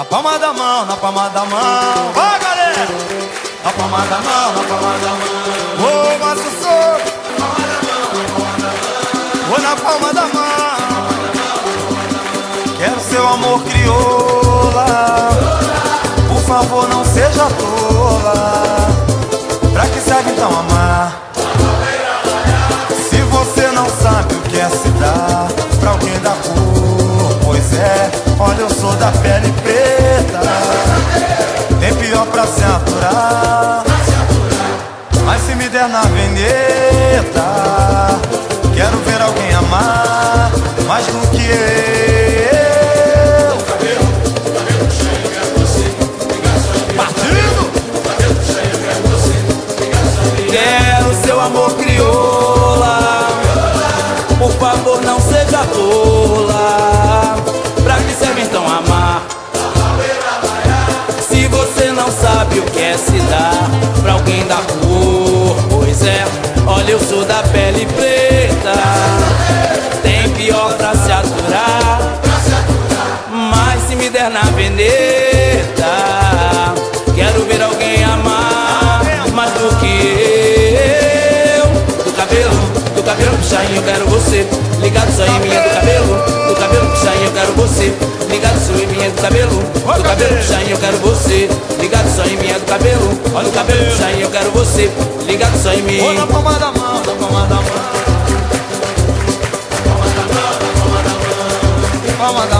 Na palma da mão, na palma da mão. Vai, galera! Na palma da mão, na palma da mão. Ô, Márcio Souza! Vou na palma da mão. Quero seu amor crioula. Por favor, não seja tola. Da pele preta. Tem pior pra se aturar. Mas se me der na veneta, quero ver alguém amar mais do que eu. Alguém da cor Pois é, olha eu sou da pele preta. Tem pior pra se aturar Mas se me der na veneta Quero ver alguém amar mais do que eu. Do cabelo, do cabelo puxainho eu quero você. Ligado só em mim é do cabelo. Do cabelo puxainho eu quero você. Ligado só em mim é do cabelo. Do cabelo puxainho eu quero você. Ligado só em mim é do cabelo. Olha o cabelo você Ligado só em mim Vou na palma da mão, na palma da mão. Palma da mão. Ô,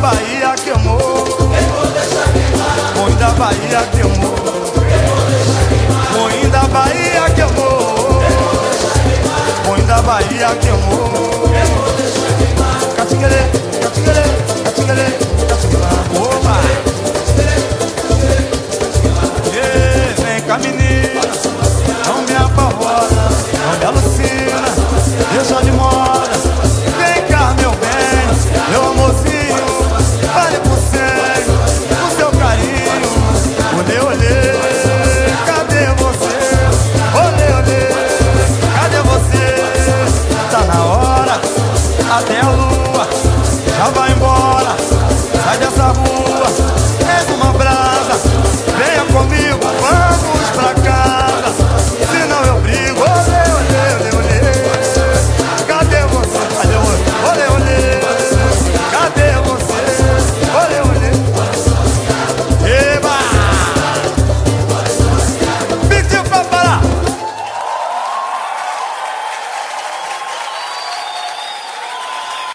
Bahia que amor. Mãe da Bahia que amor. Mãe da Bahia que amor. Mãe da Bahia que amor. Catinguele, catinguele, catinguele,